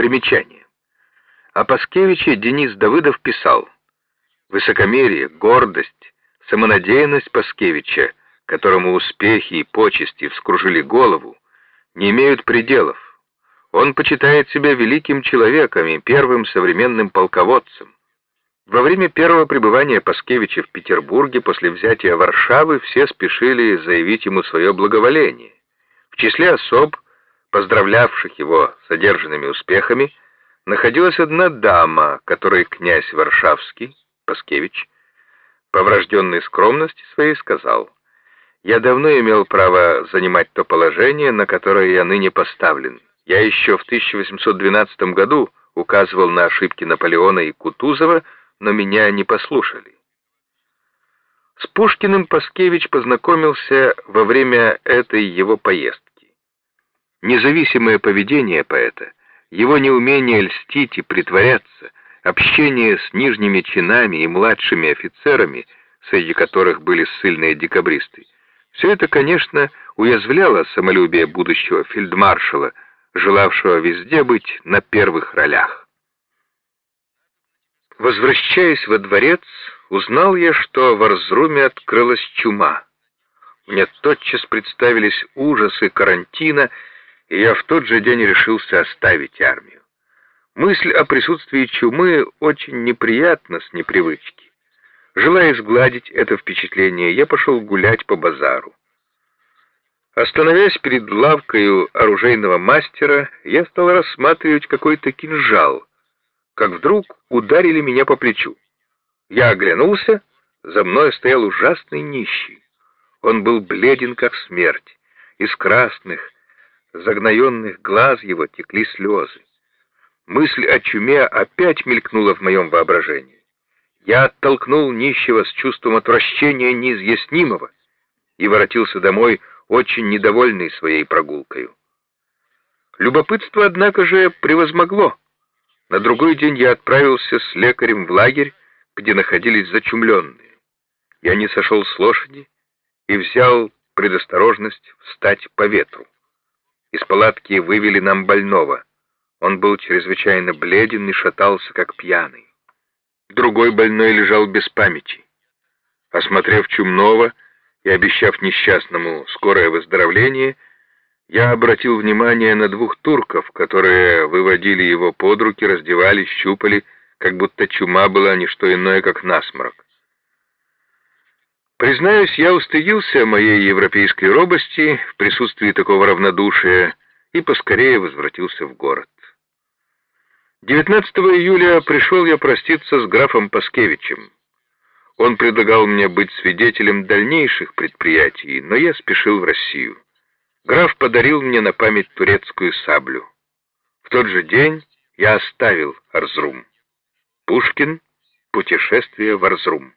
Примечание. О Паскевиче Денис Давыдов писал «Высокомерие, гордость, самонадеянность Паскевича, которому успехи и почести вскружили голову, не имеют пределов. Он почитает себя великим человеком и первым современным полководцем. Во время первого пребывания Паскевича в Петербурге после взятия Варшавы все спешили заявить ему свое благоволение. В числе особ, поздравлявших его с одержанными успехами, находилась одна дама, которой князь Варшавский, Паскевич, по врожденной скромности своей сказал, «Я давно имел право занимать то положение, на которое я ныне поставлен. Я еще в 1812 году указывал на ошибки Наполеона и Кутузова, но меня не послушали. С Пушкиным Паскевич познакомился во время этой его поездки. Независимое поведение поэта, его неумение льстить и притворяться, общение с нижними чинами и младшими офицерами, среди которых были ссыльные декабристы, все это, конечно, уязвляло самолюбие будущего фельдмаршала, желавшего везде быть на первых ролях. Возвращаясь во дворец, узнал я, что в Арзруме открылась чума. Мне тотчас представились ужасы карантина, и я в тот же день решился оставить армию. Мысль о присутствии чумы очень неприятна с непривычки. Желая сгладить это впечатление, я пошел гулять по базару. Остановясь перед лавкою оружейного мастера, я стал рассматривать какой-то кинжал — как вдруг ударили меня по плечу. Я оглянулся, за мной стоял ужасный нищий. Он был бледен, как смерть. Из красных, загноенных глаз его текли слезы. Мысль о чуме опять мелькнула в моем воображении. Я оттолкнул нищего с чувством отвращения неизъяснимого и воротился домой очень недовольный своей прогулкой. Любопытство, однако же, превозмогло. На другой день я отправился с лекарем в лагерь, где находились зачумленные. Я не сошел с лошади и взял предосторожность встать по ветру. Из палатки вывели нам больного. Он был чрезвычайно бледен и шатался, как пьяный. Другой больной лежал без памяти. Осмотрев чумного и обещав несчастному скорое выздоровление, я обратил внимание на двух турков, которые выводили его под руки, раздевали, щупали, как будто чума была не что иное, как насморк. Признаюсь, я устыдился моей европейской робости в присутствии такого равнодушия и поскорее возвратился в город. 19 июля пришел я проститься с графом Паскевичем. Он предлагал мне быть свидетелем дальнейших предприятий, но я спешил в Россию. Граф подарил мне на память турецкую саблю. В тот же день я оставил Арзрум. Пушкин. Путешествие в Арзрум.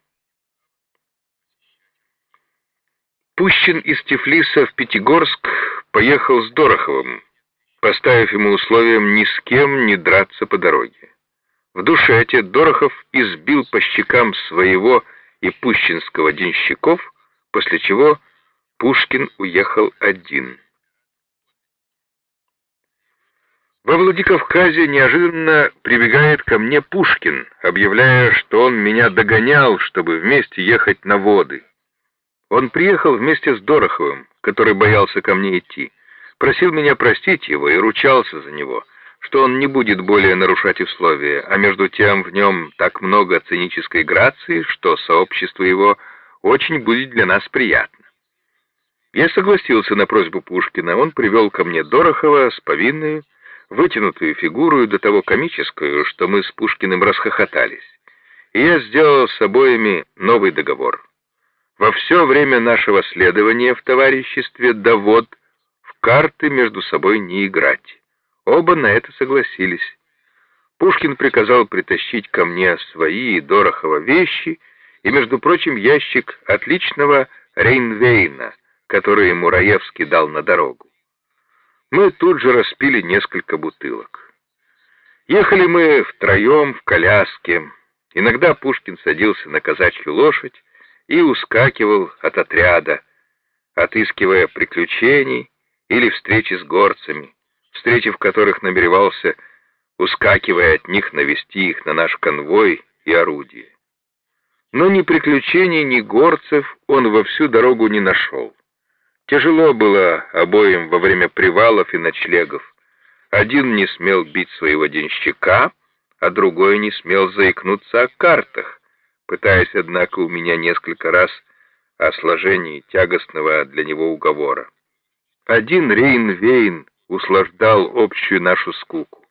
Пущин из Тифлиса в Пятигорск поехал с Дороховым, поставив ему условием ни с кем не драться по дороге. В Душете Дорохов избил по щекам своего и пущинского денщиков, после чего Пушкин уехал один. Во Владикавказе неожиданно прибегает ко мне Пушкин, объявляя, что он меня догонял, чтобы вместе ехать на воды. Он приехал вместе с Дороховым, который боялся ко мне идти, просил меня простить его и ручался за него, что он не будет более нарушать условия, а между тем в нем так много цинической грации, что сообщество его очень будет для нас приятно. Я согласился на просьбу Пушкина. Он привел ко мне Дорохова с повинной, вытянутую фигуру и до того комическую, что мы с Пушкиным расхохотались. И я сделал с обоими новый договор. Во все время нашего следования в товариществе довод в карты между собой не играть. Оба на это согласились. Пушкин приказал притащить ко мне свои и Дорохова вещи и, между прочим, ящик отличного Рейнвейна — которые Мураевский дал на дорогу. Мы тут же распили несколько бутылок. Ехали мы втроем в коляске. Иногда Пушкин садился на казачью лошадь и ускакивал от отряда, отыскивая приключений или встречи с горцами, встретив которых намеревался ускакивая от них навести их на наш конвой и орудие. Но ни приключений, ни горцев он во всю дорогу не нашел. Тяжело было обоим во время привалов и ночлегов. Один не смел бить своего денщика, а другой не смел заикнуться о картах, пытаясь, однако, у меня несколько раз о сложении тягостного для него уговора. Один Рейн-Вейн услаждал общую нашу скуку.